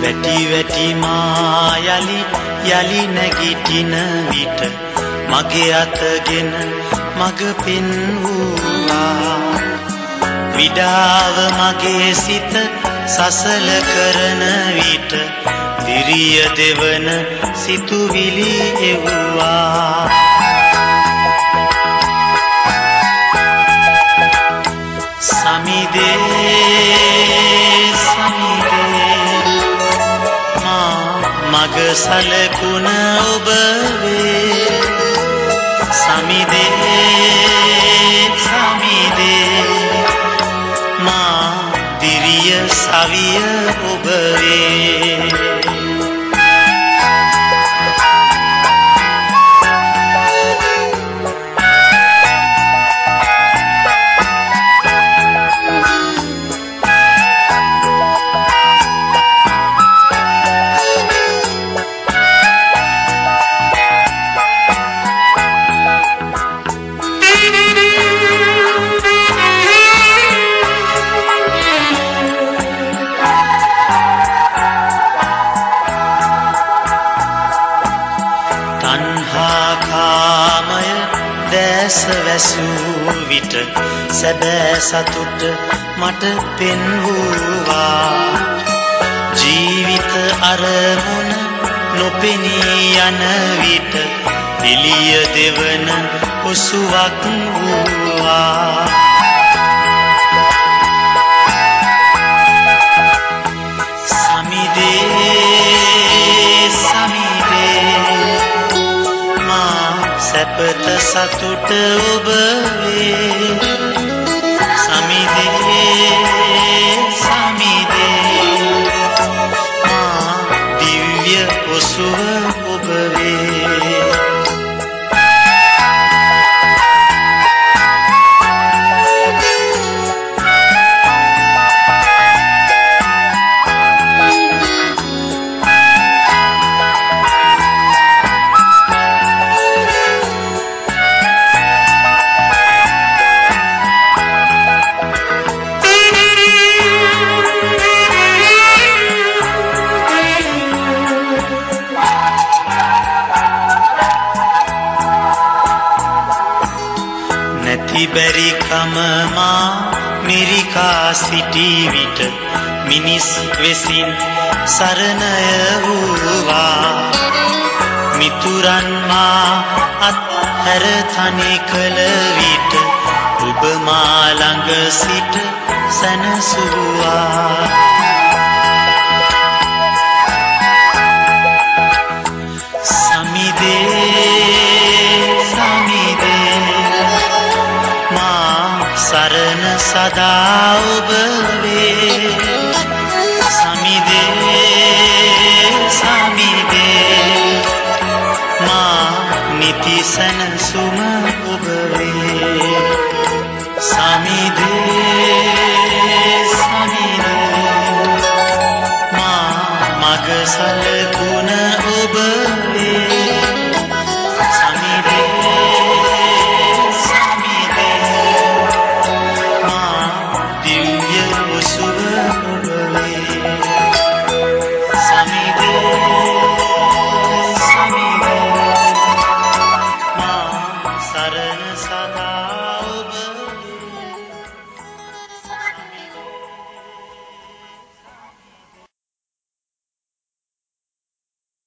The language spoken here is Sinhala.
වැටි වැටි මා යලි යලි නැගිටින විට මගේ අතගෙන මග පෙන්වුවා විඩාව මගේ සිත සසල කරන විට දිරිය දෙවන සිතුවිලි එව්වා. සමිදේ සමිදේ මා මග සලකුණ ඔබ වේ සමිදේ සමිදේ මා දිරිය සවිය ඔබ වේ දැස වැසූ විට සැබෑ සතුට මට පෙන්වූවා. ජීවිත අරමුණ නොපෙනී යන විට එළිය දෙවන ඔසුවක් වූවා. සැපත සතුට ඔබ වේ. නැති බැරි කමමා මිරිකා සිටි විට මිනිස් වෙසින් සරණය වූවා. මිතුරන් මා අත්හැර තනි කළ විට ඔබ මා ළඟ සිට සැනසුවා. සරණ සදා ඔබ වේ. සමිදේ සමිදේ මා නිති සැනසුම ඔබ වේ සමිදේ සමිදේ. මා මග සලකුණ ඔබ